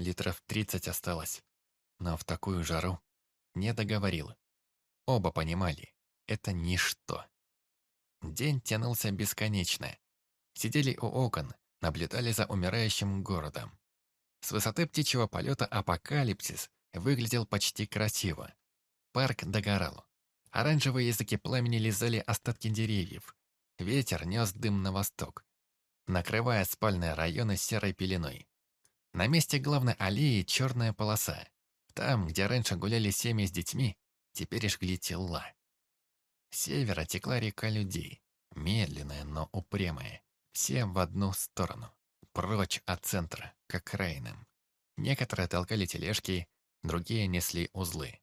Литров тридцать осталось. Но в такую жару не договорил. Оба понимали, это ничто. День тянулся бесконечно. Сидели у окон, наблюдали за умирающим городом. С высоты птичьего полета апокалипсис выглядел почти красиво. Парк догорал. Оранжевые языки пламени лизали остатки деревьев. Ветер нес дым на восток, накрывая спальные районы серой пеленой. На месте главной аллеи черная полоса. Там, где раньше гуляли семьи с детьми, теперь жгли тела. С севера текла река людей, медленная, но упрямая. Все в одну сторону, прочь от центра, к окраинам. Некоторые толкали тележки, другие несли узлы.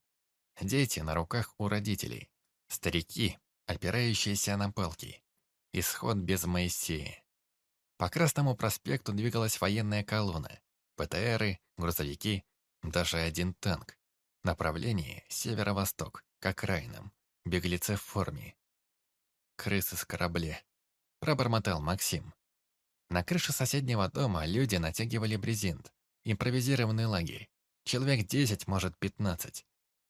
Дети на руках у родителей. Старики, опирающиеся на палки. Исход без Моисея. По Красному проспекту двигалась военная колонна. ПТРы, грузовики, даже один танк. Направление северо-восток, к окраинам. Беглецы в форме. Крысы с корабля. Пробормотал Максим. На крыше соседнего дома люди натягивали брезент. Импровизированный лагерь. Человек десять, может, пятнадцать.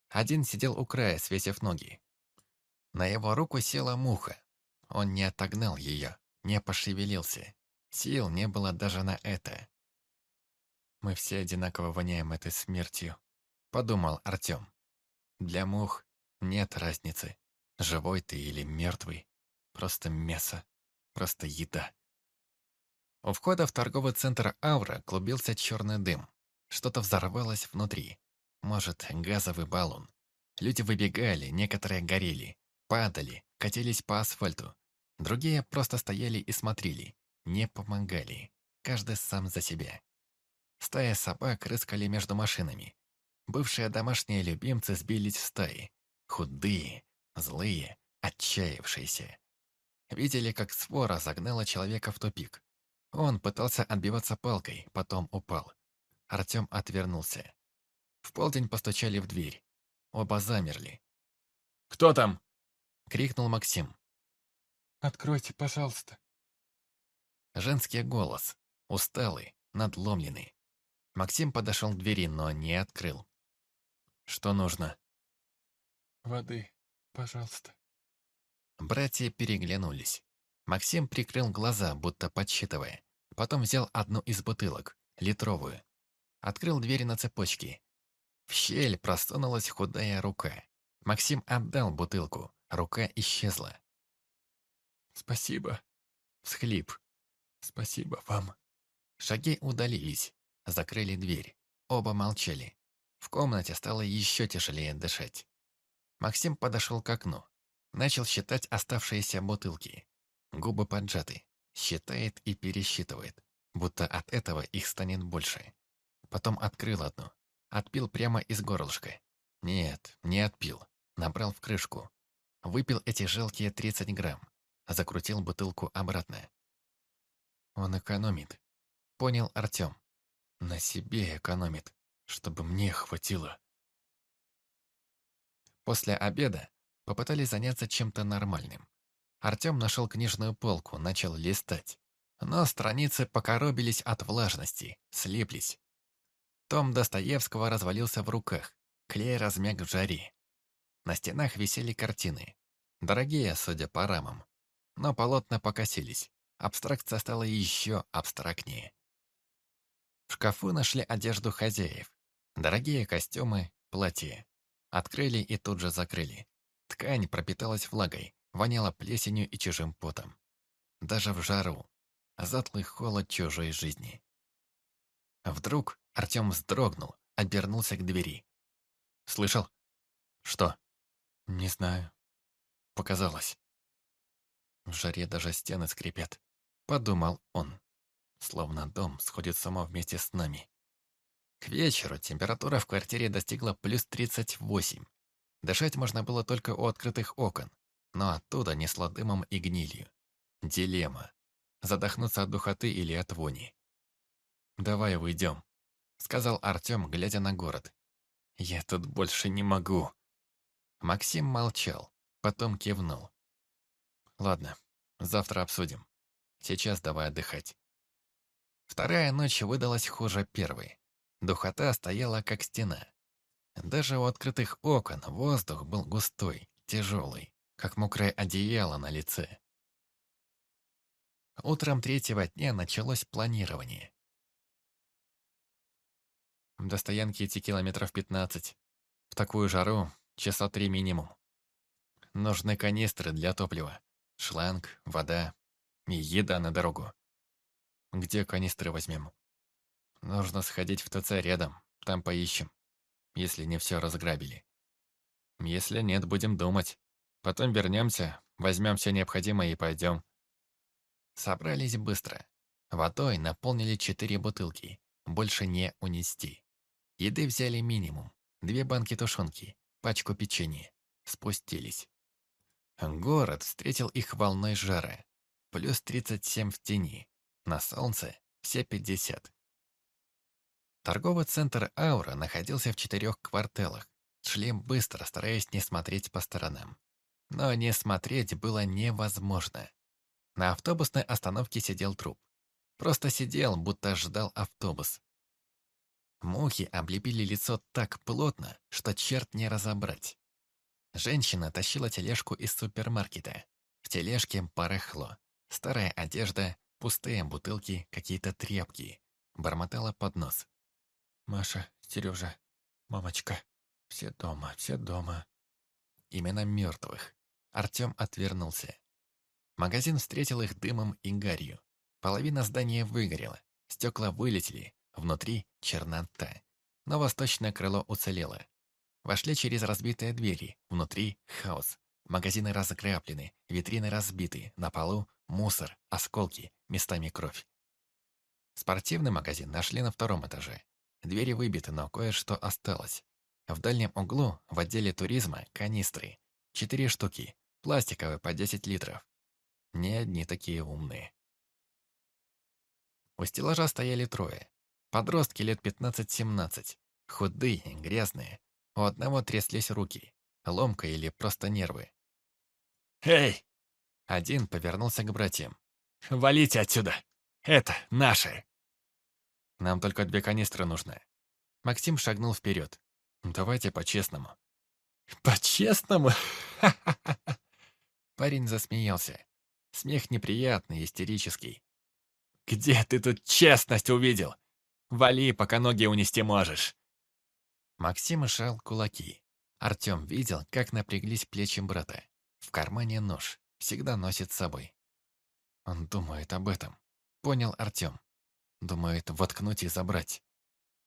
Один сидел у края, свесив ноги. На его руку села муха. Он не отогнал ее, не пошевелился. Сил не было даже на это. «Мы все одинаково воняем этой смертью», — подумал Артем. «Для мух нет разницы, живой ты или мертвый. Просто мясо, просто еда». У входа в торговый центр «Аура» клубился черный дым. Что-то взорвалось внутри. Может, газовый баллон. Люди выбегали, некоторые горели, падали, катились по асфальту. Другие просто стояли и смотрели, не помогали. Каждый сам за себя. Стая собак рыскали между машинами. Бывшие домашние любимцы сбились в стаи. Худые, злые, отчаявшиеся. Видели, как свора загнала человека в тупик. Он пытался отбиваться палкой, потом упал. Артем отвернулся. В полдень постучали в дверь. Оба замерли. «Кто там?» — крикнул Максим. «Откройте, пожалуйста». Женский голос, усталый, надломленный. Максим подошел к двери, но не открыл. «Что нужно?» «Воды, пожалуйста». Братья переглянулись. Максим прикрыл глаза, будто подсчитывая. Потом взял одну из бутылок, литровую. Открыл дверь на цепочке. В щель просунулась худая рука. Максим отдал бутылку. Рука исчезла. «Спасибо», — всхлип. «Спасибо вам». Шаги удалились, закрыли дверь. Оба молчали. В комнате стало еще тяжелее дышать. Максим подошел к окну. Начал считать оставшиеся бутылки. Губы поджаты. Считает и пересчитывает. Будто от этого их станет больше. Потом открыл одну. Отпил прямо из горлышка. Нет, не отпил. Набрал в крышку. Выпил эти жалкие 30 грамм. Закрутил бутылку обратно. Он экономит. Понял Артем. На себе экономит, чтобы мне хватило. После обеда попытались заняться чем-то нормальным. Артем нашел книжную полку, начал листать. Но страницы покоробились от влажности, слиплись. Том Достоевского развалился в руках, клей размяк в жаре. На стенах висели картины. Дорогие, судя по рамам. Но полотна покосились. Абстракция стала еще абстрактнее. В шкафу нашли одежду хозяев. Дорогие костюмы, платья. Открыли и тут же закрыли. Ткань пропиталась влагой, воняла плесенью и чужим потом. Даже в жару. Затлый холод чужой жизни. Вдруг Артем вздрогнул, обернулся к двери. «Слышал?» «Что?» «Не знаю. Показалось». В жаре даже стены скрипят. Подумал он. Словно дом сходит само вместе с нами. К вечеру температура в квартире достигла плюс 38. Дышать можно было только у открытых окон, но оттуда несло дымом и гнилью. Дилемма. Задохнуться от духоты или от вони. «Давай уйдем», — сказал Артем, глядя на город. «Я тут больше не могу». Максим молчал, потом кивнул. «Ладно, завтра обсудим. Сейчас давай отдыхать». Вторая ночь выдалась хуже первой. Духота стояла как стена. Даже у открытых окон воздух был густой, тяжелый, как мокрое одеяло на лице. Утром третьего дня началось планирование. До стоянки идти километров пятнадцать. В такую жару часа три минимум. Нужны канистры для топлива, шланг, вода и еда на дорогу. Где канистры возьмем? Нужно сходить в ТЦ рядом, там поищем, если не все разграбили. Если нет, будем думать. Потом вернемся, возьмем все необходимое и пойдем. Собрались быстро. Водой наполнили четыре бутылки, больше не унести. Еды взяли минимум. Две банки тушенки, пачку печенья. Спустились. Город встретил их волной жара. Плюс 37 в тени. На солнце все 50. Торговый центр «Аура» находился в четырех кварталах. Шли быстро, стараясь не смотреть по сторонам. Но не смотреть было невозможно. На автобусной остановке сидел труп. Просто сидел, будто ждал автобус. Мухи облепили лицо так плотно, что черт не разобрать. Женщина тащила тележку из супермаркета. В тележке барахло. Старая одежда, пустые бутылки, какие-то тряпки. Бормотала под нос. «Маша, Сережа, мамочка, все дома, все дома». Имена мертвых. Артем отвернулся. Магазин встретил их дымом и гарью. Половина здания выгорела, стекла вылетели, Внутри чернота. Но восточное крыло уцелело. Вошли через разбитые двери. Внутри хаос. Магазины разграблены, витрины разбиты, на полу мусор, осколки, местами кровь. Спортивный магазин нашли на втором этаже. Двери выбиты, но кое-что осталось. В дальнем углу, в отделе туризма, канистры. Четыре штуки, пластиковые по 10 литров. Не одни такие умные. У стеллажа стояли трое. Подростки лет 15-17. Худые, грязные. У одного тряслись руки. Ломка или просто нервы. «Эй!» Один повернулся к братьям. «Валите отсюда! Это наше!» «Нам только две канистры нужны». Максим шагнул вперед. «Давайте по-честному». «По-честному?» Парень засмеялся. Смех неприятный, истерический. «Где ты тут честность увидел? Вали, пока ноги унести можешь!» Максим шал кулаки. Артем видел, как напряглись плечи брата. В кармане нож. Всегда носит с собой. Он думает об этом. Понял Артем. Думает воткнуть и забрать.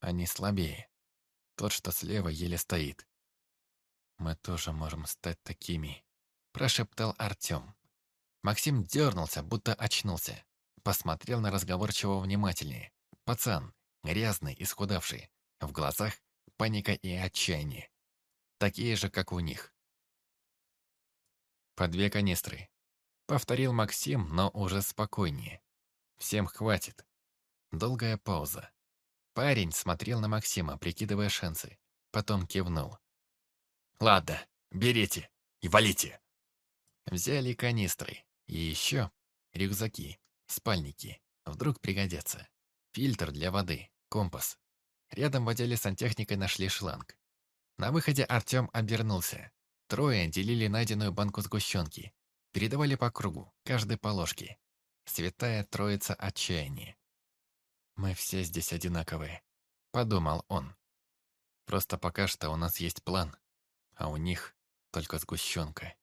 Они слабее. Тот, что слева, еле стоит. «Мы тоже можем стать такими», – прошептал Артем. Максим дернулся, будто очнулся. Посмотрел на разговорчивого внимательнее. Пацан, грязный, исхудавший. В глазах паника и отчаяние. Такие же, как у них. По две канистры. Повторил Максим, но уже спокойнее. Всем хватит. Долгая пауза. Парень смотрел на Максима, прикидывая шансы. Потом кивнул. «Ладно, берите и валите!» Взяли канистры. И еще рюкзаки, спальники. Вдруг пригодятся. Фильтр для воды, компас. Рядом в отделе сантехникой нашли шланг. На выходе Артем обернулся. Трое делили найденную банку сгущенки. Передавали по кругу, каждой по ложке. Святая троица отчаяния. «Мы все здесь одинаковые», — подумал он. «Просто пока что у нас есть план, а у них только сгущенка».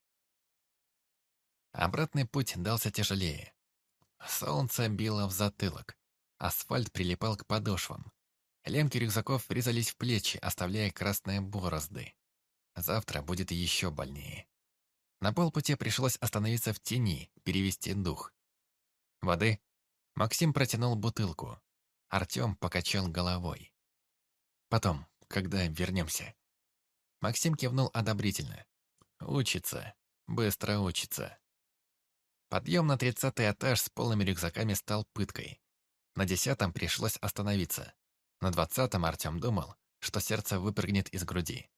Обратный путь дался тяжелее. Солнце било в затылок. Асфальт прилипал к подошвам. Лемки рюкзаков врезались в плечи, оставляя красные борозды. Завтра будет еще больнее. На полпути пришлось остановиться в тени, перевести дух. Воды? Максим протянул бутылку. Артем покачал головой. Потом, когда вернемся. Максим кивнул одобрительно. Учится. Быстро учится. Подъем на тридцатый этаж с полными рюкзаками стал пыткой. На десятом пришлось остановиться. На двадцатом Артем думал, что сердце выпрыгнет из груди.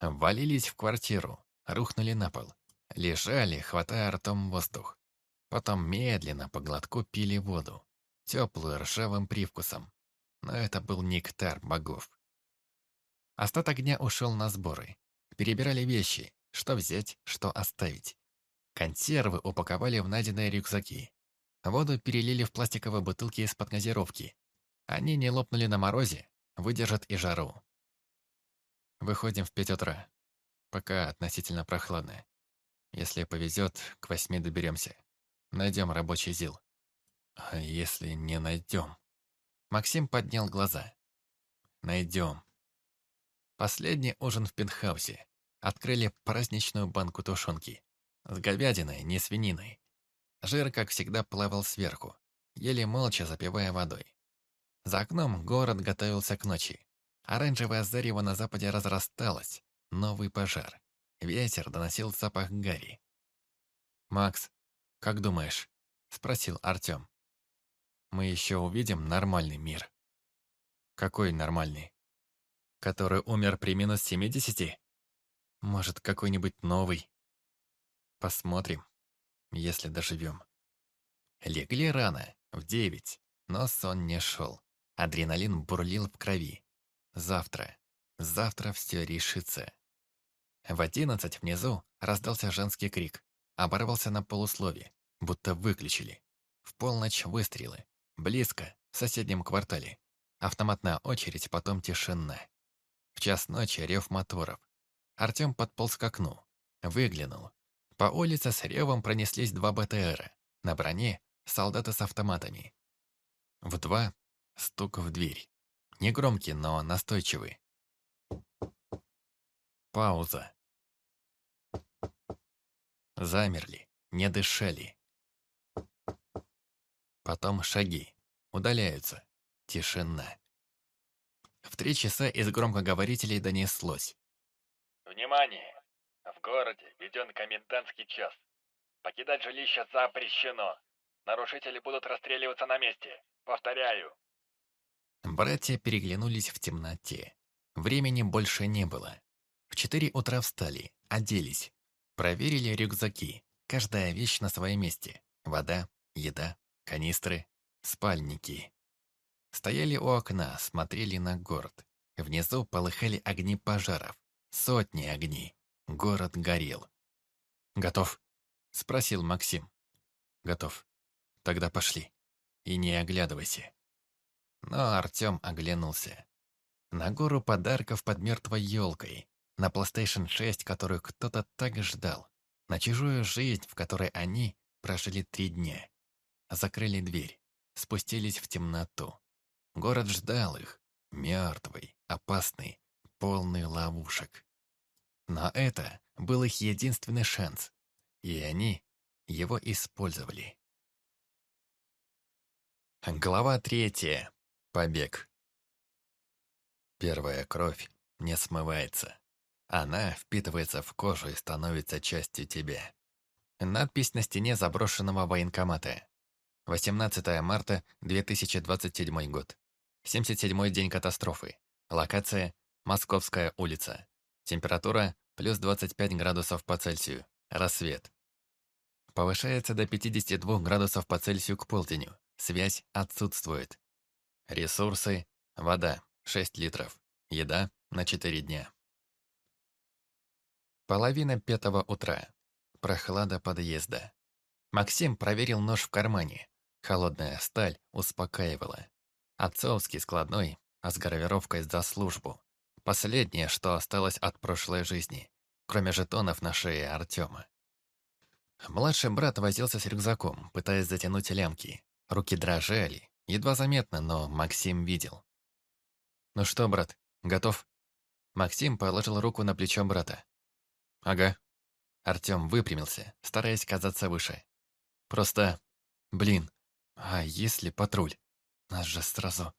Валились в квартиру, рухнули на пол. Лежали, хватая ртом воздух. Потом медленно по глотку пили воду, теплую ржавым привкусом. но это был нектар богов. Остаток дня ушел на сборы. Перебирали вещи, что взять, что оставить. Консервы упаковали в найденные рюкзаки. Воду перелили в пластиковые бутылки из-под газировки. Они не лопнули на морозе, выдержат и жару. Выходим в пять утра. Пока относительно прохладно. Если повезет, к восьми доберемся. Найдем рабочий ЗИЛ. А если не найдем? Максим поднял глаза. Найдем. Последний ужин в пентхаусе. Открыли праздничную банку тушенки. С говядиной, не свининой. Жир, как всегда, плавал сверху, еле молча запивая водой. За окном город готовился к ночи. Оранжевое зарево на западе разрасталось. Новый пожар. Ветер доносил запах гари. «Макс, как думаешь?» — спросил Артем. «Мы еще увидим нормальный мир». «Какой нормальный?» «Который умер при минус семидесяти? Может, какой-нибудь новый?» «Посмотрим, если доживем». Легли рано, в девять, но сон не шел. Адреналин бурлил в крови. Завтра, завтра все решится. В одиннадцать внизу раздался женский крик. Оборвался на полуслове, будто выключили. В полночь выстрелы. Близко, в соседнем квартале. Автоматная очередь, потом тишина. В час ночи рев моторов. Артем подполз к окну. Выглянул. По улице с ревом пронеслись два БТРа. На броне солдаты с автоматами. В два стук в дверь. Негромкий, но настойчивый. Пауза. Замерли, не дышали. Потом шаги. Удаляются. Тишина. В три часа из громкоговорителей донеслось. «Внимание! В городе введен комендантский час. Покидать жилище запрещено. Нарушители будут расстреливаться на месте. Повторяю». Братья переглянулись в темноте. Времени больше не было. В четыре утра встали, оделись. Проверили рюкзаки. Каждая вещь на своем месте. Вода, еда, канистры, спальники. Стояли у окна, смотрели на город. Внизу полыхали огни пожаров. Сотни огней. Город горел. «Готов?» — спросил Максим. «Готов. Тогда пошли. И не оглядывайся». Но Артем оглянулся. На гору подарков под мертвой елкой, на PlayStation 6, которую кто-то так ждал, на чужую жизнь, в которой они прожили три дня. Закрыли дверь, спустились в темноту. Город ждал их, мертвый, опасный, полный ловушек. Но это был их единственный шанс, и они его использовали. Глава третья. Побег. Первая кровь не смывается. Она впитывается в кожу и становится частью тебя. Надпись на стене заброшенного военкомата. 18 марта 2027 год. 77-й день катастрофы. Локация – Московская улица. Температура – плюс 25 градусов по Цельсию. Рассвет. Повышается до 52 градусов по Цельсию к полденю. Связь отсутствует. Ресурсы – вода – 6 литров. Еда – на 4 дня. Половина пятого утра. Прохлада подъезда. Максим проверил нож в кармане. Холодная сталь успокаивала. Отцовский складной, а с гравировкой за службу. Последнее, что осталось от прошлой жизни, кроме жетонов на шее Артема. Младший брат возился с рюкзаком, пытаясь затянуть лямки. Руки дрожали, едва заметно, но Максим видел. «Ну что, брат, готов?» Максим положил руку на плечо брата. «Ага». Артем выпрямился, стараясь казаться выше. «Просто... Блин, а если патруль? Нас же сразу...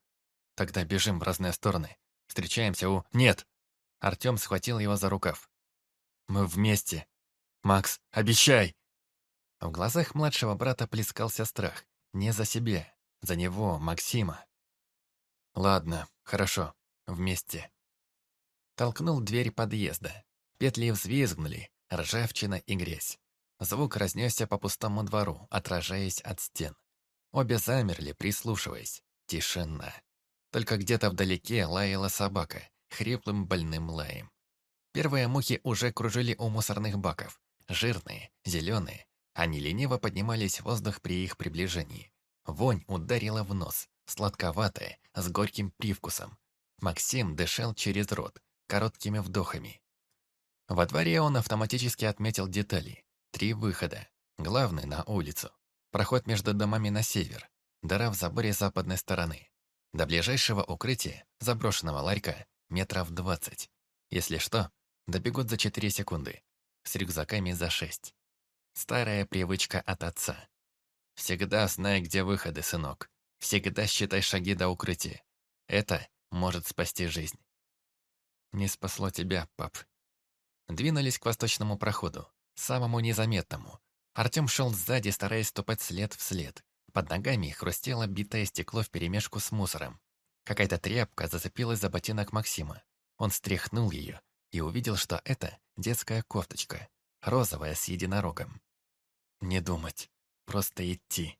Тогда бежим в разные стороны. Встречаемся у... Нет!» Артем схватил его за рукав. «Мы вместе. Макс, обещай!» В глазах младшего брата плескался страх. Не за себя, за него, Максима. «Ладно, хорошо, вместе». Толкнул дверь подъезда. Петли взвизгнули, ржавчина и грязь. Звук разнесся по пустому двору, отражаясь от стен. Обе замерли, прислушиваясь. Тишина. Только где-то вдалеке лаяла собака, хриплым больным лаем. Первые мухи уже кружили у мусорных баков. Жирные, зеленые. Они лениво поднимались в воздух при их приближении. Вонь ударила в нос, сладковатая, с горьким привкусом. Максим дышал через рот, короткими вдохами. Во дворе он автоматически отметил детали. Три выхода. Главный на улицу. Проход между домами на север. Дыра в заборе западной стороны. До ближайшего укрытия, заброшенного ларька, метров двадцать. Если что, добегут за четыре секунды. С рюкзаками за шесть. Старая привычка от отца. Всегда знай, где выходы, сынок. Всегда считай шаги до укрытия. Это может спасти жизнь. Не спасло тебя, пап. Двинулись к восточному проходу, самому незаметному. Артем шел сзади, стараясь ступать след в след. Под ногами хрустело битое стекло вперемешку с мусором. Какая-то тряпка зацепилась за ботинок Максима. Он стряхнул ее и увидел, что это детская кофточка, розовая с единорогом. Не думать, просто идти.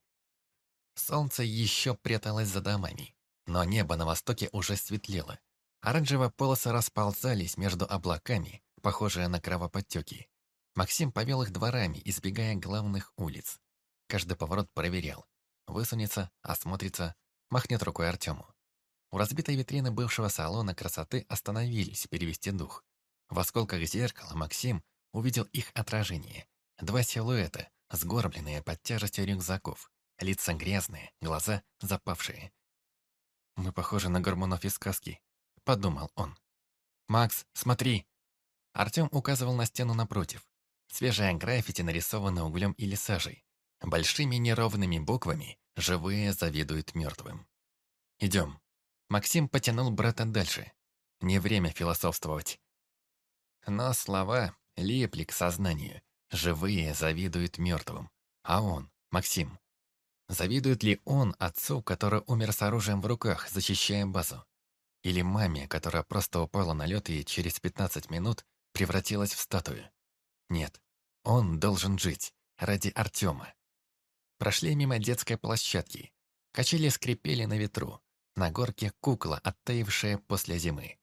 Солнце еще пряталось за домами, но небо на востоке уже светлело. Оранжевые полосы расползались между облаками, похожие на кровоподтеки. Максим повел их дворами, избегая главных улиц. Каждый поворот проверял. Высунется, осмотрится, махнет рукой Артему. У разбитой витрины бывшего салона красоты остановились перевести дух. В осколках зеркала Максим увидел их отражение. Два силуэта, сгорбленные под тяжестью рюкзаков. Лица грязные, глаза запавшие. «Мы похожи на гормонов из сказки», — подумал он. «Макс, смотри!» Артем указывал на стену напротив. Свежая граффити нарисована углем или сажей. Большими неровными буквами «Живые завидуют мертвым». «Идем». Максим потянул брата дальше. Не время философствовать. Но слова липли к сознанию. Живые завидуют мертвым. А он, Максим, завидует ли он отцу, который умер с оружием в руках, защищая базу? Или маме, которая просто упала на лед и через 15 минут превратилась в статую? Нет, он должен жить. Ради Артема. Прошли мимо детской площадки. Качели скрипели на ветру. На горке кукла, оттаившая после зимы.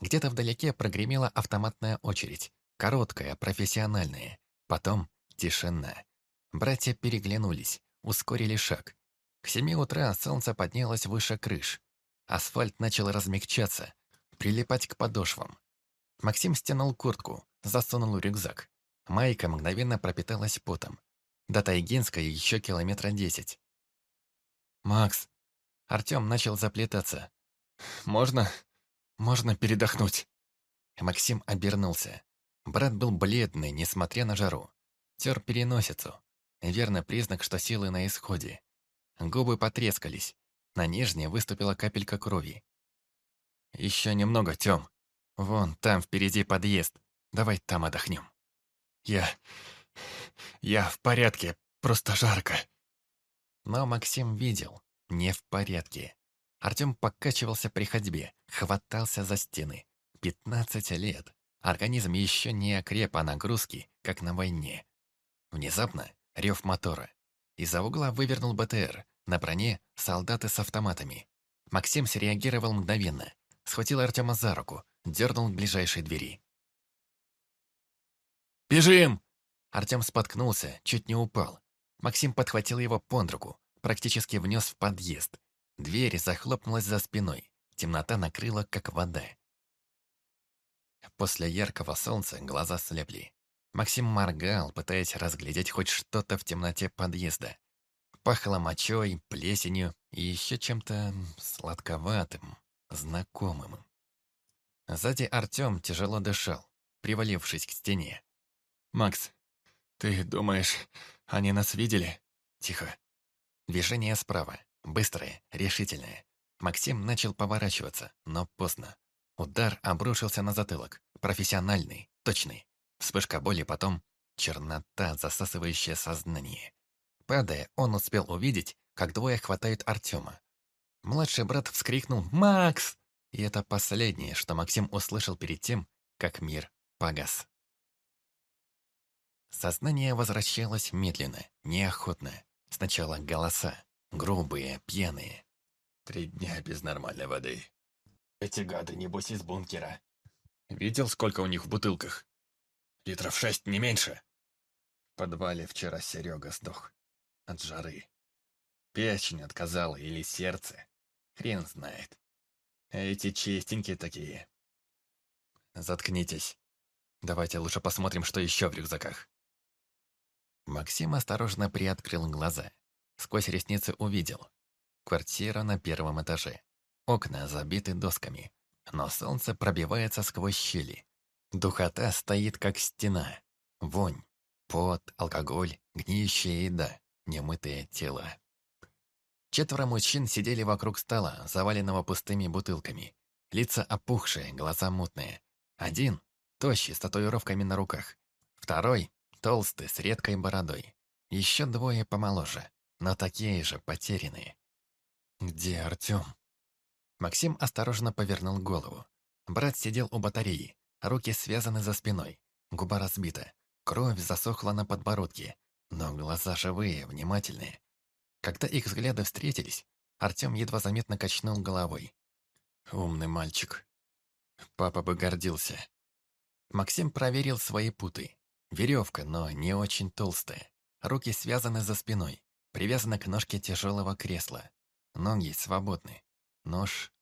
Где-то вдалеке прогремела автоматная очередь. Короткая, профессиональная. Потом тишина. Братья переглянулись, ускорили шаг. К семи утра солнце поднялось выше крыш. Асфальт начал размягчаться, прилипать к подошвам. Максим стянул куртку, засунул рюкзак. Майка мгновенно пропиталась потом. До Тайгинска еще километра десять. «Макс!» Артем начал заплетаться. «Можно? Можно передохнуть?» Максим обернулся. Брат был бледный, несмотря на жару. Тер переносицу. Верный признак, что силы на исходе. Губы потрескались. На нижней выступила капелька крови. «Еще немного, Тем. Вон, там впереди подъезд. Давай там отдохнем». «Я... я в порядке, просто жарко». Но Максим видел, не в порядке. Артем покачивался при ходьбе, хватался за стены. Пятнадцать лет. Организм еще не окреп, а нагрузки, как на войне. Внезапно рев мотора. Из-за угла вывернул БТР. На броне солдаты с автоматами. Максим среагировал мгновенно. Схватил Артема за руку, дернул к ближайшей двери. «Бежим!» Артем споткнулся, чуть не упал. Максим подхватил его под руку, практически внес в подъезд. Дверь захлопнулась за спиной. Темнота накрыла, как вода. После яркого солнца глаза слепли. Максим моргал, пытаясь разглядеть хоть что-то в темноте подъезда. Пахло мочой, плесенью и еще чем-то сладковатым, знакомым. Сзади Артем тяжело дышал, привалившись к стене. «Макс, ты думаешь, они нас видели?» «Тихо». Движение справа, быстрое, решительное. Максим начал поворачиваться, но поздно. Удар обрушился на затылок. Профессиональный, точный. Вспышка боли, потом чернота, засасывающая сознание. Падая, он успел увидеть, как двое хватают Артема. Младший брат вскрикнул «Макс!» И это последнее, что Максим услышал перед тем, как мир погас. Сознание возвращалось медленно, неохотно. Сначала голоса, грубые, пьяные. Три дня без нормальной воды. Эти гады, небось, из бункера. Видел, сколько у них в бутылках? Литров шесть, не меньше. В подвале вчера Серега сдох. От жары. Печень отказала или сердце. Хрен знает. Эти чистенькие такие. Заткнитесь. Давайте лучше посмотрим, что еще в рюкзаках. Максим осторожно приоткрыл глаза. Сквозь ресницы увидел. Квартира на первом этаже. Окна забиты досками, но солнце пробивается сквозь щели. Духота стоит как стена. Вонь, пот, алкоголь, гниющая еда, немытые тела. Четверо мужчин сидели вокруг стола, заваленного пустыми бутылками. Лица опухшие, глаза мутные. Один — тощий, с татуировками на руках. Второй — толстый, с редкой бородой. Еще двое помоложе, но такие же потерянные. «Где Артем?» Максим осторожно повернул голову. Брат сидел у батареи, руки связаны за спиной, губа разбита, кровь засохла на подбородке, но глаза живые, внимательные. Когда их взгляды встретились, Артем едва заметно качнул головой. «Умный мальчик. Папа бы гордился». Максим проверил свои путы. Веревка, но не очень толстая. Руки связаны за спиной, привязаны к ножке тяжелого кресла. Ноги свободны. Нож...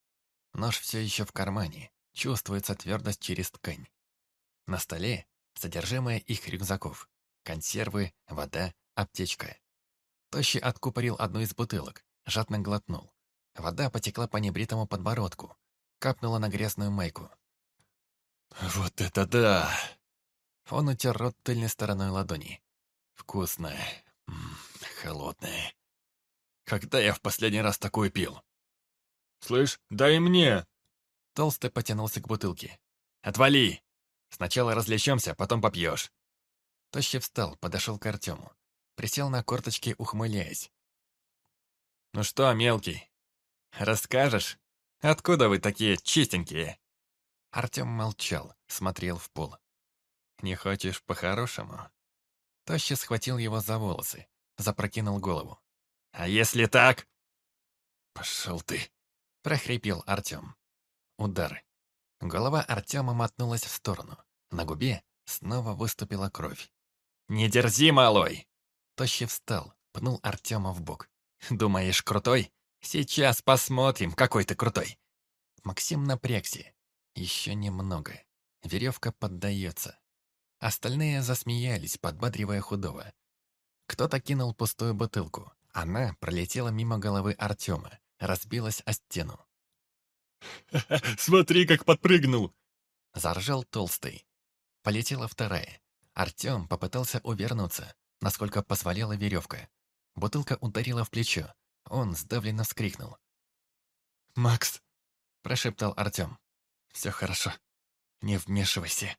Нож все еще в кармане. Чувствуется твердость через ткань. На столе содержимое их рюкзаков. Консервы, вода, аптечка. Тощий откупорил одну из бутылок, жадно глотнул. Вода потекла по небритому подбородку, капнула на грязную майку. «Вот это да!» Он утер рот тыльной стороной ладони. «Вкусное, холодное. Когда я в последний раз такое пил?» «Слышь, дай мне!» Толстый потянулся к бутылке. «Отвали! Сначала развлечемся, потом попьешь». Тощий встал, подошел к Артему. Присел на корточки, ухмыляясь. «Ну что, мелкий, расскажешь, откуда вы такие чистенькие?» Артем молчал, смотрел в пол. «Не хочешь по-хорошему?» Тощий схватил его за волосы, запрокинул голову. «А если так?» «Пошел ты!» — прохрипел Артем. Удар. Голова Артема мотнулась в сторону. На губе снова выступила кровь. «Не дерзи, малой!» Тощий встал, пнул Артема в бок. «Думаешь, крутой? Сейчас посмотрим, какой ты крутой!» Максим напрягся. Еще немного. Веревка поддается. Остальные засмеялись, подбадривая худого. Кто-то кинул пустую бутылку. Она пролетела мимо головы Артема, разбилась о стену. «Смотри, как подпрыгнул!» Заржал толстый. Полетела вторая. Артем попытался увернуться, насколько позволяла веревка. Бутылка ударила в плечо. Он сдавленно вскрикнул. «Макс!» – прошептал Артем. «Все хорошо. Не вмешивайся».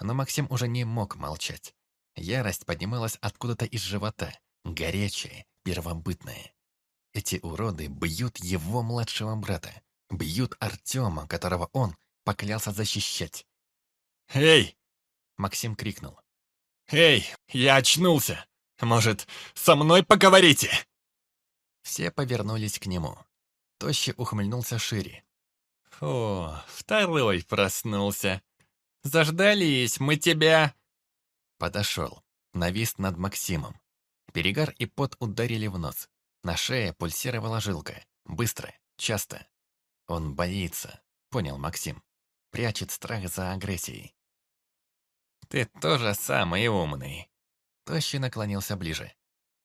Но Максим уже не мог молчать. Ярость поднималась откуда-то из живота, горячая, первобытное. Эти уроды бьют его младшего брата, бьют Артема, которого он поклялся защищать. «Эй!» — Максим крикнул. «Эй, я очнулся! Может, со мной поговорите?» Все повернулись к нему. Тощий ухмыльнулся шире. «О, второй проснулся. Заждались мы тебя!» Подошел, навис над Максимом. Перегар и пот ударили в нос. На шее пульсировала жилка. Быстро, часто. Он боится, понял Максим. Прячет страх за агрессией. «Ты тоже самый умный». Тощий наклонился ближе.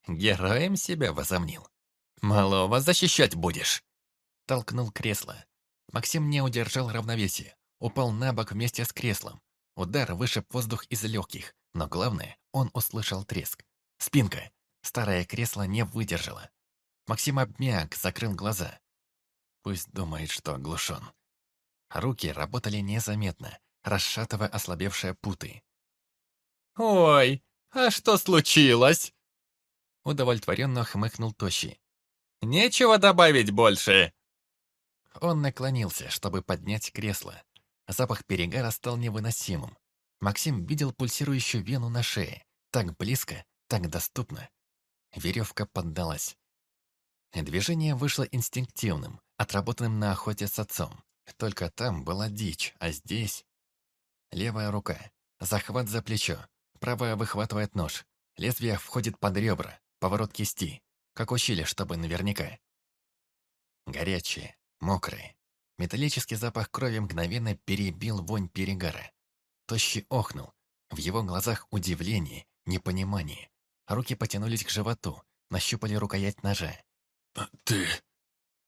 «Героем себя возомнил. Малого защищать будешь». Толкнул кресло. Максим не удержал равновесие. Упал на бок вместе с креслом. Удар вышиб воздух из легких. Но главное, он услышал треск. Спинка. Старое кресло не выдержало. Максим обмяк, закрыл глаза. Пусть думает, что оглушен. Руки работали незаметно, расшатывая ослабевшие путы. «Ой, а что случилось?» Удовлетворенно хмыкнул Тощий. «Нечего добавить больше!» Он наклонился, чтобы поднять кресло. Запах перегара стал невыносимым. Максим видел пульсирующую вену на шее. Так близко, так доступно. Веревка поддалась. Движение вышло инстинктивным, отработанным на охоте с отцом. Только там была дичь, а здесь... Левая рука. Захват за плечо. Правая выхватывает нож. Лезвие входит под ребра. Поворот кисти. Как учили, чтобы наверняка. Горячие, мокрые. Металлический запах крови мгновенно перебил вонь перегара. Тощий охнул. В его глазах удивление, непонимание. Руки потянулись к животу, нащупали рукоять ножа. А «Ты...»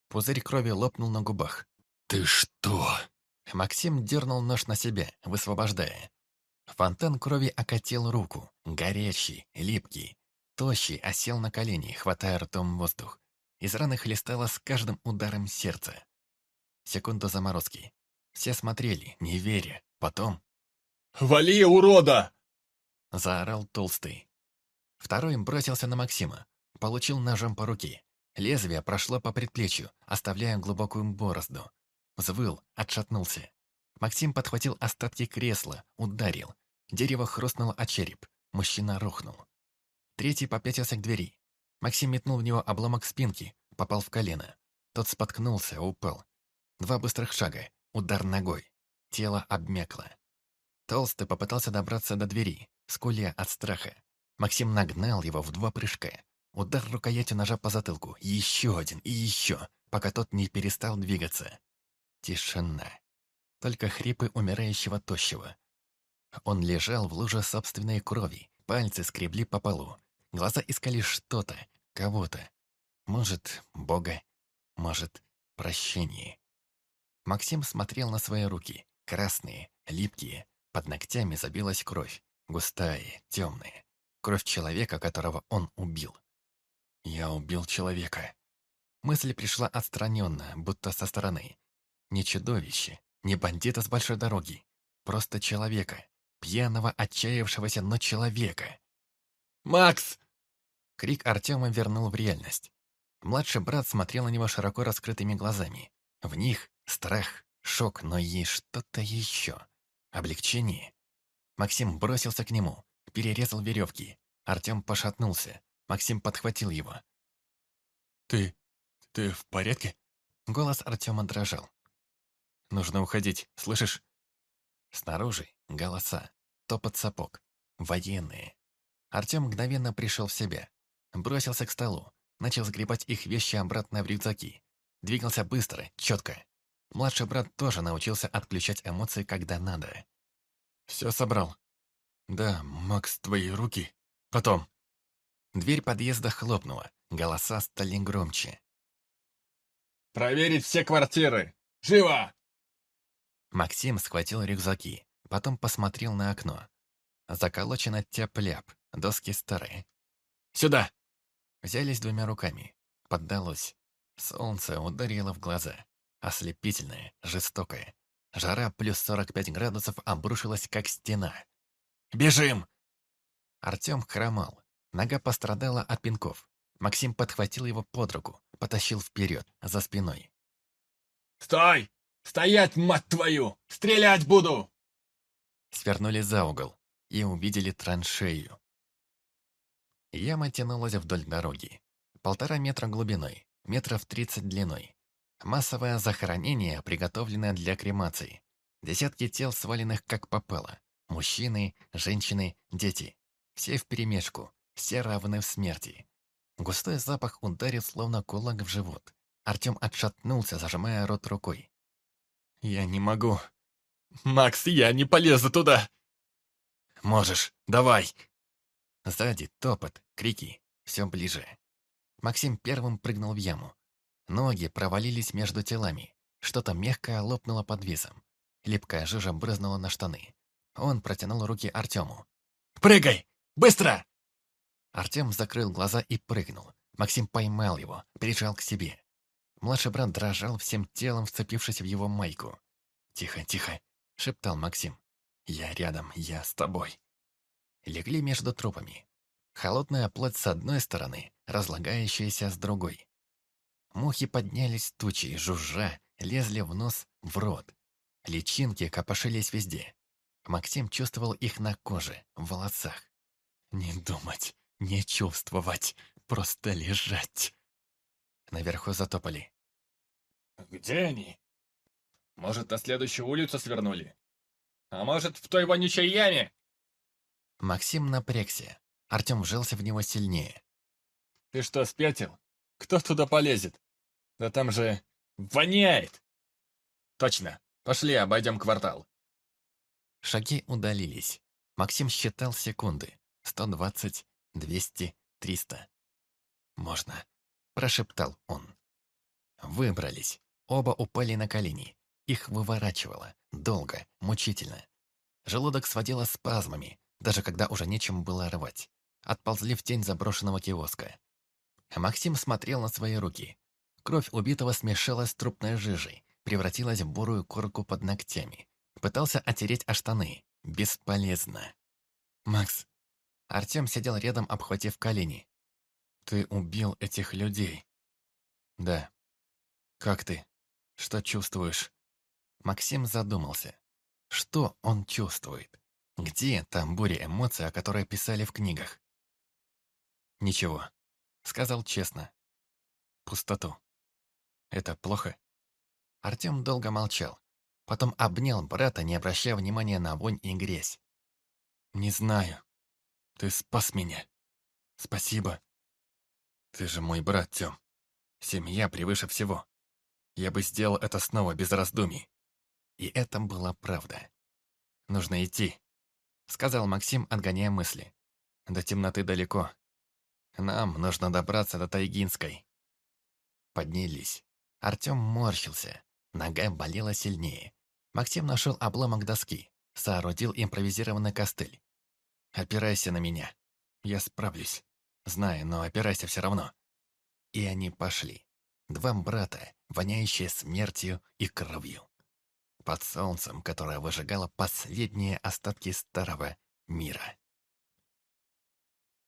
Пузырь крови лопнул на губах. «Ты что?» Максим дернул нож на себя, высвобождая. Фонтан крови окатил руку, горячий, липкий. Тощий осел на колени, хватая ртом воздух. Из раны хлестало с каждым ударом сердца. Секунду заморозки. Все смотрели, не веря. Потом... «Вали, урода!» Заорал толстый. Второй бросился на Максима. Получил ножом по руке. Лезвие прошло по предплечью, оставляя глубокую борозду. Взвыл, отшатнулся. Максим подхватил остатки кресла, ударил. Дерево хрустнуло о череп. Мужчина рухнул. Третий попятился к двери. Максим метнул в него обломок спинки, попал в колено. Тот споткнулся, упал. Два быстрых шага, удар ногой. Тело обмякло. Толстый попытался добраться до двери, скуля от страха. Максим нагнал его в два прыжка. Удар рукоятью ножа по затылку. Еще один и еще, пока тот не перестал двигаться. Тишина. Только хрипы умирающего тощего. Он лежал в луже собственной крови. Пальцы скребли по полу. Глаза искали что-то, кого-то. Может, Бога. Может, прощение. Максим смотрел на свои руки. Красные, липкие. Под ногтями забилась кровь. Густая, темная. Кровь человека, которого он убил. «Я убил человека». Мысль пришла отстраненно, будто со стороны. Не чудовище, не бандита с большой дороги. Просто человека. Пьяного, отчаявшегося, но человека. «Макс!» Крик Артема вернул в реальность. Младший брат смотрел на него широко раскрытыми глазами. В них страх, шок, но есть что-то еще. Облегчение. Максим бросился к нему, перерезал веревки. Артем пошатнулся. Максим подхватил его. «Ты... ты в порядке?» Голос Артема дрожал. «Нужно уходить, слышишь?» Снаружи голоса, топот сапог, военные. Артем мгновенно пришел в себя. Бросился к столу, начал сгребать их вещи обратно в рюкзаки. Двигался быстро, четко. Младший брат тоже научился отключать эмоции, когда надо. «Все собрал?» «Да, Макс, твои руки. Потом». Дверь подъезда хлопнула, голоса стали громче. «Проверить все квартиры! Живо!» Максим схватил рюкзаки, потом посмотрел на окно. Заколочено тяп-ляп, доски старые. «Сюда!» Взялись двумя руками. Поддалось. Солнце ударило в глаза. Ослепительное, жестокое. Жара плюс 45 градусов обрушилась, как стена. «Бежим!» Артем хромал. Нога пострадала от пинков. Максим подхватил его под руку, потащил вперед, за спиной. «Стой! Стоять, мать твою! Стрелять буду!» Свернули за угол и увидели траншею. Яма тянулась вдоль дороги. Полтора метра глубиной, метров тридцать длиной. Массовое захоронение, приготовленное для кремации. Десятки тел, сваленных как попало. Мужчины, женщины, дети. Все вперемешку, все равны в смерти. Густой запах ударил, словно кулак в живот. Артем отшатнулся, зажимая рот рукой. «Я не могу. Макс, я не полезу туда!» «Можешь, давай!» Сзади топот, крики, все ближе. Максим первым прыгнул в яму. Ноги провалились между телами. Что-то мягкое лопнуло под весом. Липкая жижа брызнула на штаны. Он протянул руки Артему. «Прыгай! Быстро!» Артем закрыл глаза и прыгнул. Максим поймал его, прижал к себе. Младший брат дрожал всем телом, вцепившись в его майку. «Тихо, тихо!» — шептал Максим. «Я рядом, я с тобой». Легли между трупами. Холодная плоть с одной стороны, разлагающаяся с другой. Мухи поднялись тучи, жужжа, лезли в нос, в рот. Личинки копошились везде. Максим чувствовал их на коже, в волосах. Не думать, не чувствовать, просто лежать. Наверху затопали. «Где они? Может, на следующую улицу свернули? А может, в той вонючей яме?» Максим напрягся. Артем вжился в него сильнее. «Ты что, спятил? Кто туда полезет? Да там же воняет!» «Точно! Пошли, обойдем квартал!» Шаги удалились. Максим считал секунды. Сто двадцать, двести, триста. «Можно», — прошептал он. Выбрались. Оба упали на колени. Их выворачивало. Долго, мучительно. Желудок сводило спазмами, даже когда уже нечем было рвать. Отползли в тень заброшенного киоска. Максим смотрел на свои руки. Кровь убитого смешалась с трупной жижей, превратилась в бурую корку под ногтями. Пытался отереть о штаны. Бесполезно. «Макс». Артем сидел рядом, обхватив колени. «Ты убил этих людей». «Да». «Как ты? Что чувствуешь?» Максим задумался. Что он чувствует? Где там буря эмоций, о которой писали в книгах? «Ничего», — сказал честно. «Пустоту. Это плохо?» Артем долго молчал. Потом обнял брата, не обращая внимания на вонь и грязь. «Не знаю. Ты спас меня. Спасибо. Ты же мой брат, Тём. Семья превыше всего. Я бы сделал это снова без раздумий». И это была правда. «Нужно идти», — сказал Максим, отгоняя мысли. «До темноты далеко. Нам нужно добраться до Тайгинской». Поднялись. Артем морщился. Нога болела сильнее. Максим нашел обломок доски, соорудил импровизированный костыль. «Опирайся на меня. Я справлюсь. Знаю, но опирайся все равно». И они пошли. Два брата, воняющие смертью и кровью. Под солнцем, которое выжигало последние остатки старого мира.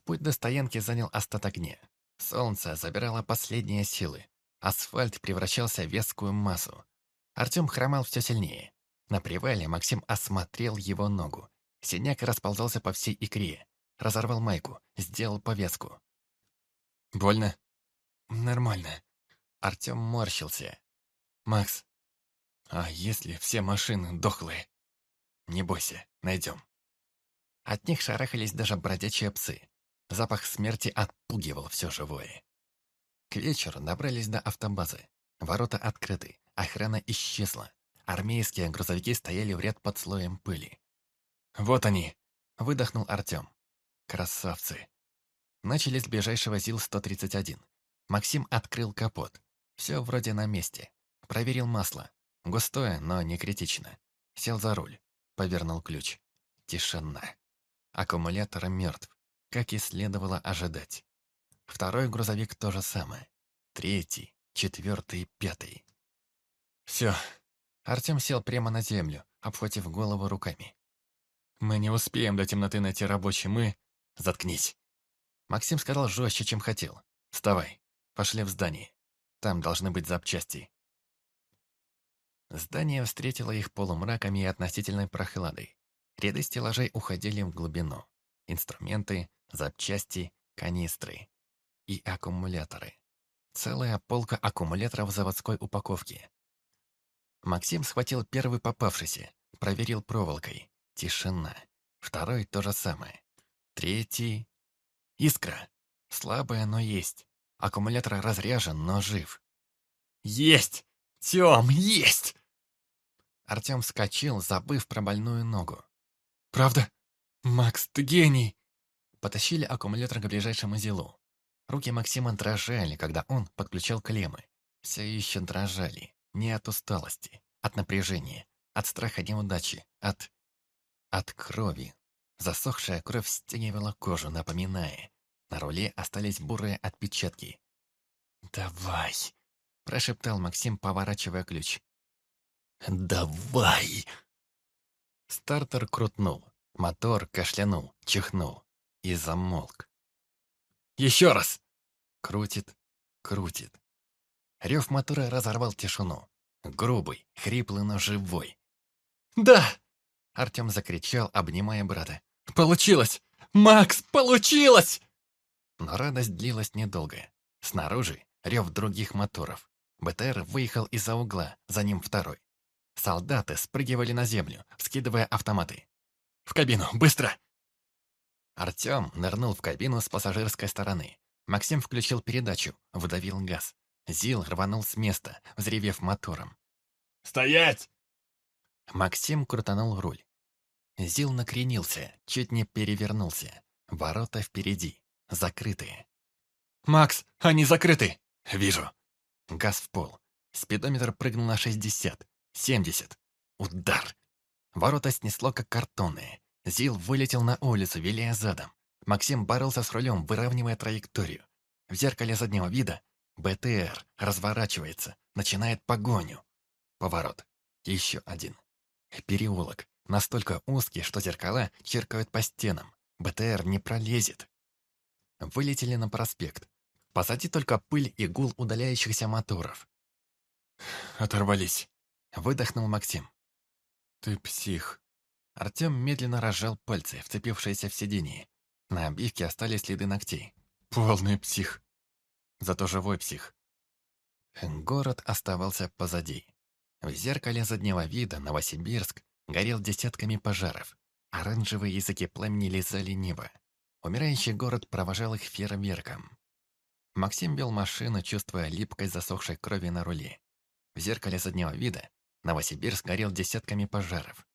Путь до стоянки занял остаток дня. Солнце забирало последние силы. Асфальт превращался в вескую массу. Артем хромал все сильнее. На привале Максим осмотрел его ногу. Синяк расползался по всей икре. Разорвал майку, сделал повязку. «Больно?» «Нормально». Артем морщился. «Макс, а если все машины дохлые?» «Не бойся, найдем». От них шарахались даже бродячие псы. Запах смерти отпугивал все живое. К вечеру добрались до автобазы. Ворота открыты, охрана исчезла. Армейские грузовики стояли в ряд под слоем пыли. «Вот они!» — выдохнул Артем. «Красавцы!» Начали с ближайшего ЗИЛ-131. Максим открыл капот. Все вроде на месте. Проверил масло. Густое, но не критично. Сел за руль. Повернул ключ. Тишина. Аккумулятор мертв, как и следовало ожидать. Второй грузовик то же самое. Третий, четвертый, пятый. Все. Артем сел прямо на землю, обхватив голову руками. «Мы не успеем до темноты найти рабочий, мы...» «Заткнись!» Максим сказал жестче, чем хотел. «Вставай, пошли в здание. Там должны быть запчасти». Здание встретило их полумраками и относительной прохладой. Ряды стеллажей уходили в глубину. Инструменты, запчасти, канистры и аккумуляторы. Целая полка аккумуляторов заводской упаковки. Максим схватил первый попавшийся, проверил проволокой. Тишина. Второй то же самое. Третий... Искра. Слабая, но есть. Аккумулятор разряжен, но жив. «Есть! Тём, есть!» Артём вскочил, забыв про больную ногу. «Правда? Макс, ты гений!» Потащили аккумулятор к ближайшему зилу. Руки Максима дрожали, когда он подключал клеммы. Все еще дрожали. Не от усталости, от напряжения, от страха неудачи, от... от крови. Засохшая кровь стягивала кожу, напоминая. На руле остались бурые отпечатки. «Давай!» – прошептал Максим, поворачивая ключ. «Давай!» Стартер крутнул. Мотор кашлянул, чихнул и замолк. Еще раз!» Крутит, крутит. Рев мотора разорвал тишину. Грубый, хриплый, но живой. «Да!» Артем закричал, обнимая брата. «Получилось! Макс, получилось!» Но радость длилась недолго. Снаружи Рев других моторов. БТР выехал из-за угла, за ним второй. Солдаты спрыгивали на землю, скидывая автоматы. «В кабину, быстро!» Артем нырнул в кабину с пассажирской стороны. Максим включил передачу, выдавил газ. Зил рванул с места, взревев мотором. «Стоять!» Максим крутанул руль. Зил накренился, чуть не перевернулся. Ворота впереди, закрытые. «Макс, они закрыты!» «Вижу!» Газ в пол. Спидометр прыгнул на 60, 70. Удар! Ворота снесло, как картонные. Зил вылетел на улицу, виляя задом. Максим боролся с рулем, выравнивая траекторию. В зеркале заднего вида БТР разворачивается, начинает погоню. Поворот. Еще один. Переулок. Настолько узкий, что зеркала черкают по стенам. БТР не пролезет. Вылетели на проспект. Позади только пыль и гул удаляющихся моторов. «Оторвались», — выдохнул Максим. «Ты псих». Артем медленно разжал пальцы, вцепившиеся в сиденье. На обивке остались следы ногтей. «Полный псих». Зато живой псих. Город оставался позади. В зеркале заднего вида Новосибирск горел десятками пожаров. Оранжевые языки пламени лизали небо. Умирающий город провожал их фейерверком. Максим вел машину, чувствуя липкость засохшей крови на руле. В зеркале заднего вида Новосибирск горел десятками пожаров.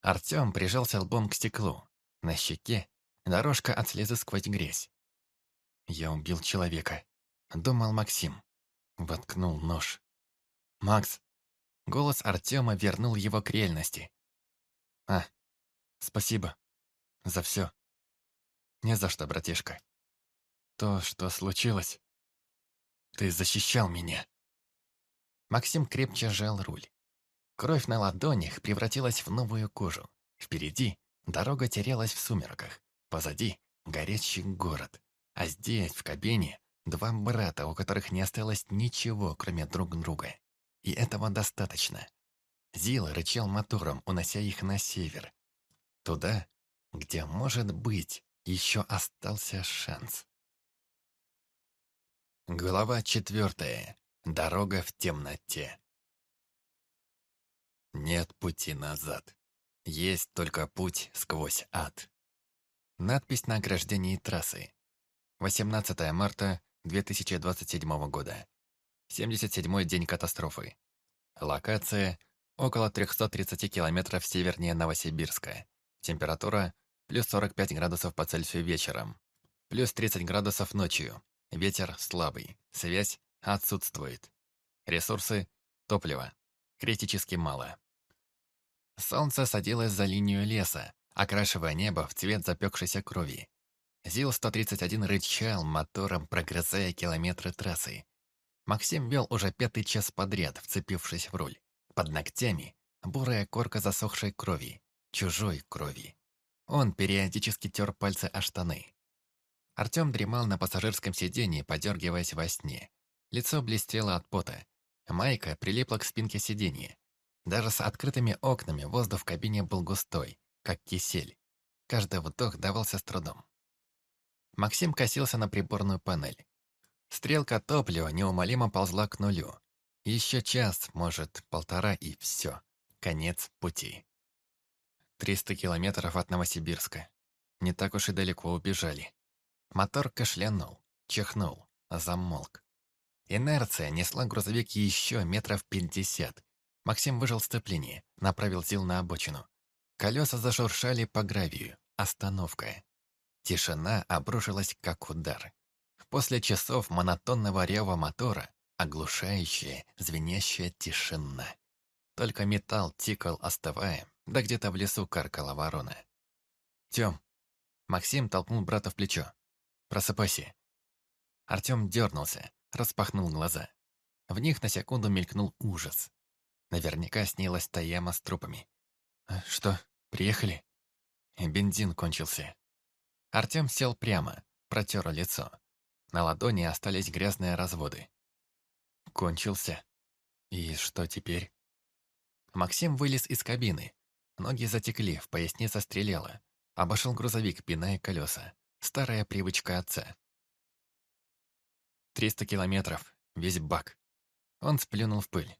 Артем прижался лбом к стеклу. На щеке дорожка от слезы сквозь грязь. «Я убил человека», — думал Максим. Воткнул нож. «Макс!» Голос Артема вернул его к реальности. «А, спасибо. За все. Не за что, братишка. То, что случилось. Ты защищал меня». Максим крепче сжал руль. Кровь на ладонях превратилась в новую кожу. Впереди дорога терялась в сумерках. Позади горящий город. А здесь, в кабине, два брата, у которых не осталось ничего, кроме друг друга. И этого достаточно. Зил рычал мотором, унося их на север. Туда, где, может быть, еще остался шанс. Глава четвертая. Дорога в темноте. Нет пути назад. Есть только путь сквозь ад. Надпись на ограждении трассы. 18 марта 2027 года. 77-й день катастрофы. Локация – около 330 километров севернее Новосибирска. Температура – плюс 45 градусов по Цельсию вечером. Плюс 30 градусов ночью. Ветер слабый. Связь отсутствует. Ресурсы – топливо. Критически мало. Солнце садилось за линию леса, окрашивая небо в цвет запекшейся крови. ЗИЛ-131 рычал мотором, прогрызая километры трассы. Максим вел уже пятый час подряд, вцепившись в руль. Под ногтями бурая корка засохшей крови, чужой крови. Он периодически тер пальцы о штаны. Артем дремал на пассажирском сиденье, подергиваясь во сне. Лицо блестело от пота. Майка прилипла к спинке сиденья. Даже с открытыми окнами воздух в кабине был густой, как кисель. Каждый вдох давался с трудом. Максим косился на приборную панель. Стрелка топлива неумолимо ползла к нулю. Еще час, может, полтора и все. Конец пути. Триста километров от Новосибирска. Не так уж и далеко убежали. Мотор кашлянул, чихнул, замолк. Инерция несла грузовик еще метров пятьдесят. Максим выжил сцепление, направил сил на обочину. Колеса зашуршали по гравию. Остановка. Тишина обрушилась, как удар. После часов монотонного рева мотора оглушающая, звенящая тишина. Только металл тикал, остывая, да где-то в лесу каркала ворона. «Тём!» Максим толкнул брата в плечо. «Просыпайся!» Артём дернулся, распахнул глаза. В них на секунду мелькнул ужас. Наверняка снилась та яма с трупами. «А «Что, приехали?» Бензин кончился. Артем сел прямо, протер лицо. На ладони остались грязные разводы. Кончился. И что теперь? Максим вылез из кабины. Ноги затекли, в пояснице стреляло. Обошел грузовик, пиная колеса. Старая привычка отца. Триста километров, весь бак. Он сплюнул в пыль.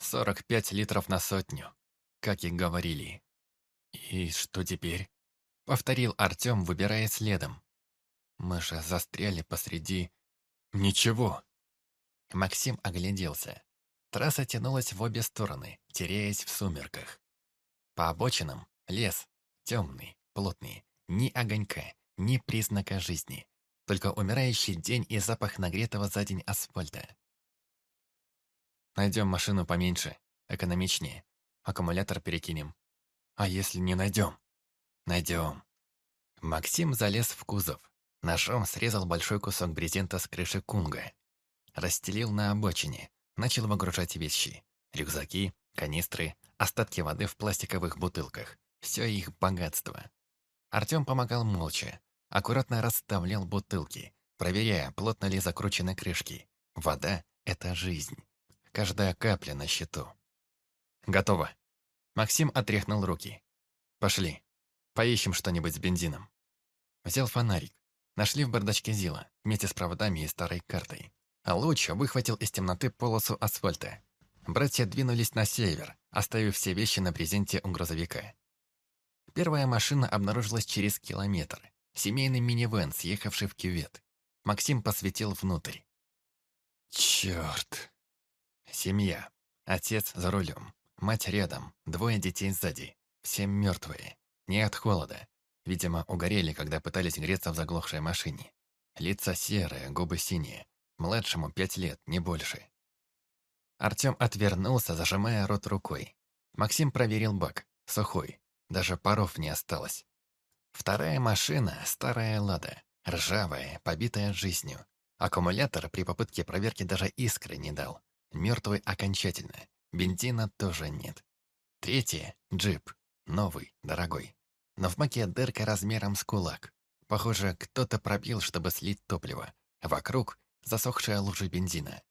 Сорок пять литров на сотню, как и говорили. И что теперь? Повторил Артем, выбирая следом. Мы же застряли посреди... Ничего. Максим огляделся. Трасса тянулась в обе стороны, теряясь в сумерках. По обочинам лес, темный, плотный, ни огонька, ни признака жизни. Только умирающий день и запах нагретого за день асфальта. Найдем машину поменьше, экономичнее. Аккумулятор перекинем. А если не найдем? Найдем. Максим залез в кузов. Ножом срезал большой кусок брезента с крыши кунга. Расстелил на обочине. Начал выгружать вещи. Рюкзаки, канистры, остатки воды в пластиковых бутылках. Все их богатство. Артем помогал молча. Аккуратно расставлял бутылки, проверяя, плотно ли закручены крышки. Вода — это жизнь. Каждая капля на счету. Готово. Максим отряхнул руки. Пошли. Поищем что-нибудь с бензином. Взял фонарик. Нашли в бардачке Зила, вместе с проводами и старой картой. А луч выхватил из темноты полосу асфальта. Братья двинулись на север, оставив все вещи на презенте у грузовика. Первая машина обнаружилась через километр. Семейный минивэн, съехавший в кювет. Максим посветил внутрь. Черт. Семья. Отец за рулем. Мать рядом. Двое детей сзади. Все мертвые. Не от холода. Видимо, угорели, когда пытались греться в заглохшей машине. Лица серые, губы синие. Младшему пять лет, не больше. Артем отвернулся, зажимая рот рукой. Максим проверил бак. Сухой. Даже паров не осталось. Вторая машина — старая «Лада». Ржавая, побитая жизнью. Аккумулятор при попытке проверки даже искры не дал. Мертвый окончательно. Бензина тоже нет. Третье — джип. Новый, дорогой. Но в маке дырка размером с кулак. Похоже, кто-то пробил, чтобы слить топливо. Вокруг засохшая лужа бензина.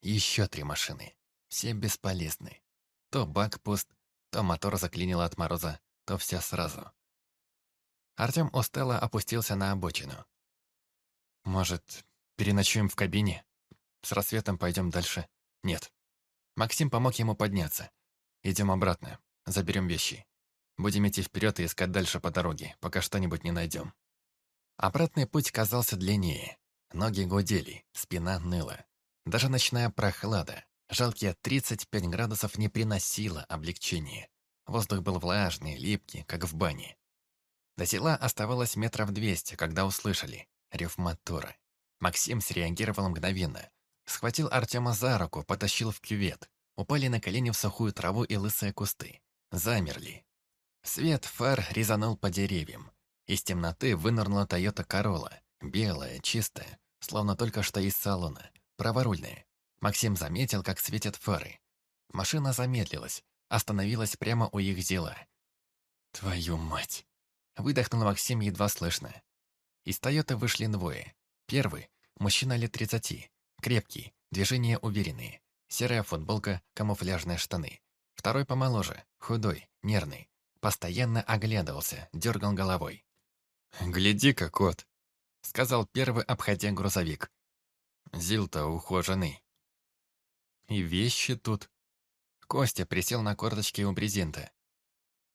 Еще три машины. Все бесполезны. То бак пуст, то мотор заклинило от мороза, то все сразу. Артем устало опустился на обочину. «Может, переночуем в кабине? С рассветом пойдем дальше?» «Нет». Максим помог ему подняться. «Идем обратно. Заберем вещи. Будем идти вперед и искать дальше по дороге, пока что-нибудь не найдем». Обратный путь казался длиннее. Ноги гудели, спина ныла. Даже ночная прохлада, жалкие 35 градусов, не приносила облегчения. Воздух был влажный, липкий, как в бане. До села оставалось метров двести, когда услышали рев мотора. Максим среагировал мгновенно. Схватил Артема за руку, потащил в кювет. Упали на колени в сухую траву и лысые кусты. Замерли. Свет фар резанул по деревьям. Из темноты вынырнула Тойота Королла. Белая, чистая, словно только что из салона. Праворульная. Максим заметил, как светят фары. Машина замедлилась, остановилась прямо у их зела. «Твою мать!» Выдохнул Максим едва слышно. Из Тойоты вышли двое. Первый – мужчина лет тридцати. Крепкий, движения уверенные. Серая футболка, камуфляжные штаны. Второй помоложе, худой, нервный. Постоянно оглядывался, дергал головой. «Гляди-ка, кот!» — сказал первый, обходя грузовик. «Зил-то ухоженный». «И вещи тут». Костя присел на корточки у брезента.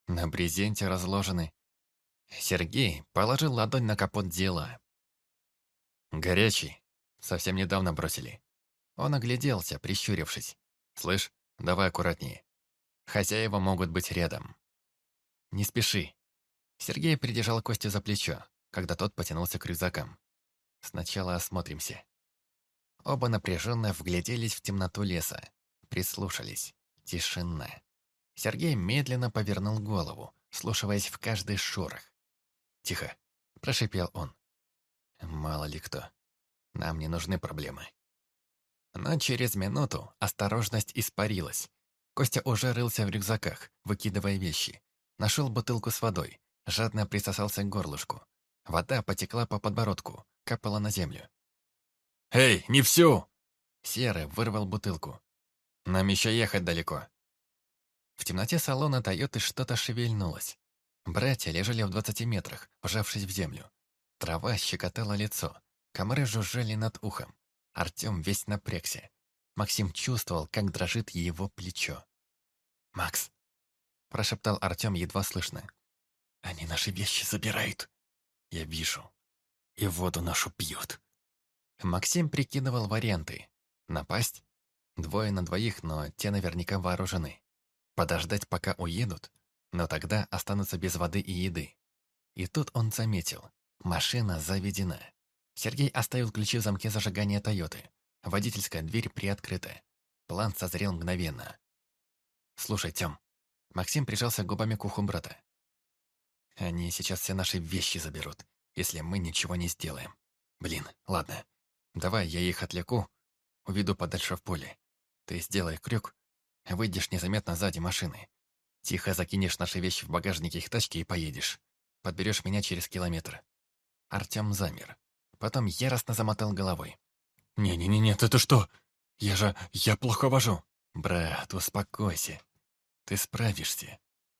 На брезенте разложены Сергей положил ладонь на капот дела. «Горячий. Совсем недавно бросили». Он огляделся, прищурившись. «Слышь, давай аккуратнее. Хозяева могут быть рядом». «Не спеши». Сергей придержал Костю за плечо, когда тот потянулся к рюкзакам. «Сначала осмотримся». Оба напряженно вгляделись в темноту леса. Прислушались. Тишина. Сергей медленно повернул голову, слушаясь в каждый шорох. «Тихо!» – прошипел он. «Мало ли кто. Нам не нужны проблемы». Но через минуту осторожность испарилась. Костя уже рылся в рюкзаках, выкидывая вещи. Нашел бутылку с водой, жадно присосался к горлышку. Вода потекла по подбородку, капала на землю. «Эй, не всю!» Серый вырвал бутылку. «Нам еще ехать далеко». В темноте салона Тойоты что-то шевельнулось. Братья лежали в двадцати метрах, вжавшись в землю. Трава щекотала лицо, комары жужжали над ухом. Артем весь напрягся. Максим чувствовал, как дрожит его плечо. «Макс!» – прошептал Артем едва слышно. «Они наши вещи забирают. Я вижу. И воду нашу пьют». Максим прикидывал варианты. Напасть? Двое на двоих, но те наверняка вооружены. Подождать, пока уедут? Но тогда останутся без воды и еды. И тут он заметил. Машина заведена. Сергей оставил ключи в замке зажигания «Тойоты». Водительская дверь приоткрыта. План созрел мгновенно. «Слушай, Тём». Максим прижался губами к уху брата. «Они сейчас все наши вещи заберут, если мы ничего не сделаем. Блин, ладно. Давай я их отвлеку, уведу подальше в поле. Ты сделай крюк, выйдешь незаметно сзади машины. Тихо закинешь наши вещи в багажник их тачки и поедешь. Подберешь меня через километр». Артем замер. Потом яростно замотал головой. «Не-не-не, это что? Я же... я плохо вожу». «Брат, успокойся. Ты справишься.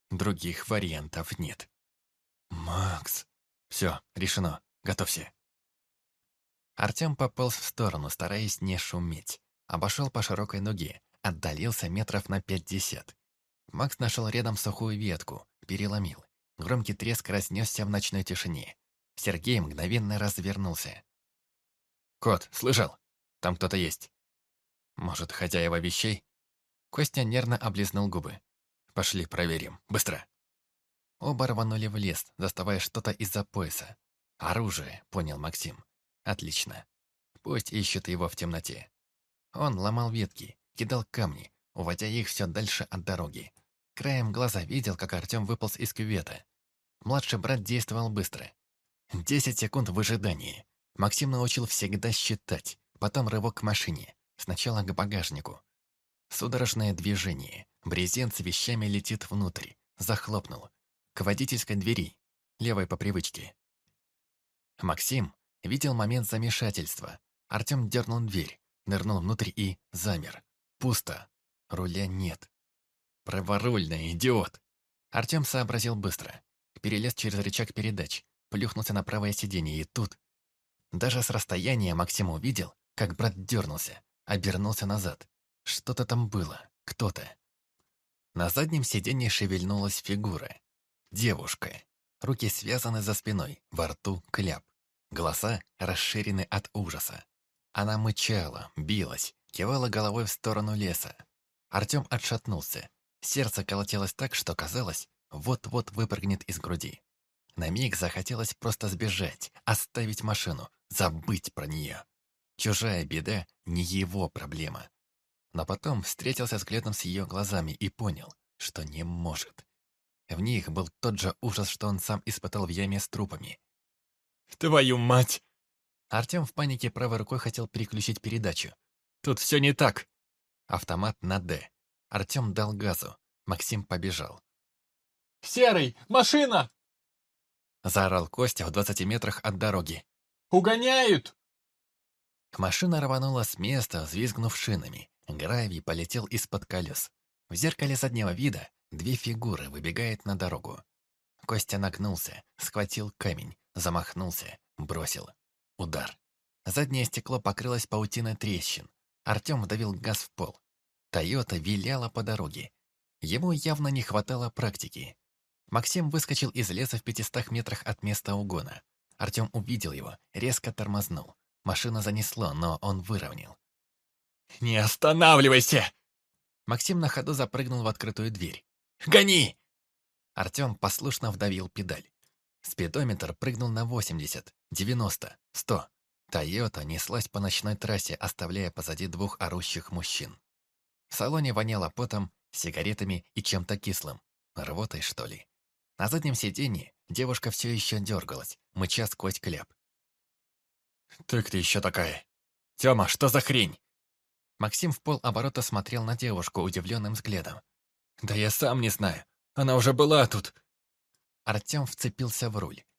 Других вариантов нет». «Макс...» «Все, решено. Готовься». Артем пополз в сторону, стараясь не шуметь. Обошел по широкой ноге, отдалился метров на пятьдесят. Макс нашел рядом сухую ветку, переломил. Громкий треск разнесся в ночной тишине. Сергей мгновенно развернулся. «Кот, слышал? Там кто-то есть». «Может, хозяева вещей?» Костя нервно облизнул губы. «Пошли, проверим. Быстро!» Оба рванули в лес, доставая что-то из-за пояса. «Оружие», — понял Максим. «Отлично. Пусть ищет его в темноте». Он ломал ветки, кидал камни, уводя их все дальше от дороги. Краем глаза видел, как Артем выполз из кювета. Младший брат действовал быстро. Десять секунд в ожидании. Максим научил всегда считать, потом рывок к машине, сначала к багажнику. Судорожное движение. Брезент с вещами летит внутрь. Захлопнул. К водительской двери. Левой по привычке. Максим видел момент замешательства. Артем дернул дверь, нырнул внутрь и замер. Пусто. Руля нет. Праворульный идиот. Артем сообразил быстро. Перелез через рычаг передач, плюхнулся на правое сиденье, и тут... Даже с расстояния Максим увидел, как брат дернулся, обернулся назад. Что-то там было, кто-то. На заднем сиденье шевельнулась фигура. Девушка. Руки связаны за спиной, во рту кляп. Голоса расширены от ужаса. Она мычала, билась, кивала головой в сторону леса. Артем отшатнулся. Сердце колотилось так, что казалось, вот-вот выпрыгнет из груди. На миг захотелось просто сбежать, оставить машину, забыть про нее. Чужая беда — не его проблема. Но потом встретился взглядом с ее глазами и понял, что не может. В них был тот же ужас, что он сам испытал в яме с трупами. «Твою мать!» Артем в панике правой рукой хотел переключить передачу. «Тут все не так!» Автомат на «Д». Артем дал газу. Максим побежал. «Серый! Машина!» Заорал Костя в двадцати метрах от дороги. «Угоняют!» Машина рванула с места, взвизгнув шинами. Гравий полетел из-под колес. В зеркале заднего вида две фигуры выбегают на дорогу. Костя нагнулся, схватил камень, замахнулся, бросил. Удар. Заднее стекло покрылось паутиной трещин. Артем вдавил газ в пол. Тойота виляла по дороге. Ему явно не хватало практики. Максим выскочил из леса в пятистах метрах от места угона. Артем увидел его, резко тормознул. Машина занесло, но он выровнял. «Не останавливайся!» Максим на ходу запрыгнул в открытую дверь. «Гони!» Артем послушно вдавил педаль. Спидометр прыгнул на 80, 90, 100. Тойота неслась по ночной трассе, оставляя позади двух орущих мужчин. В салоне воняло потом, сигаретами и чем-то кислым. Рвотой, что ли. На заднем сиденье девушка все еще дергалась, мыча сквозь кляп. «Ты кто еще такая? Тёма, что за хрень?» Максим в полоборота смотрел на девушку удивленным взглядом. «Да я сам не знаю. Она уже была тут». Артем вцепился в руль.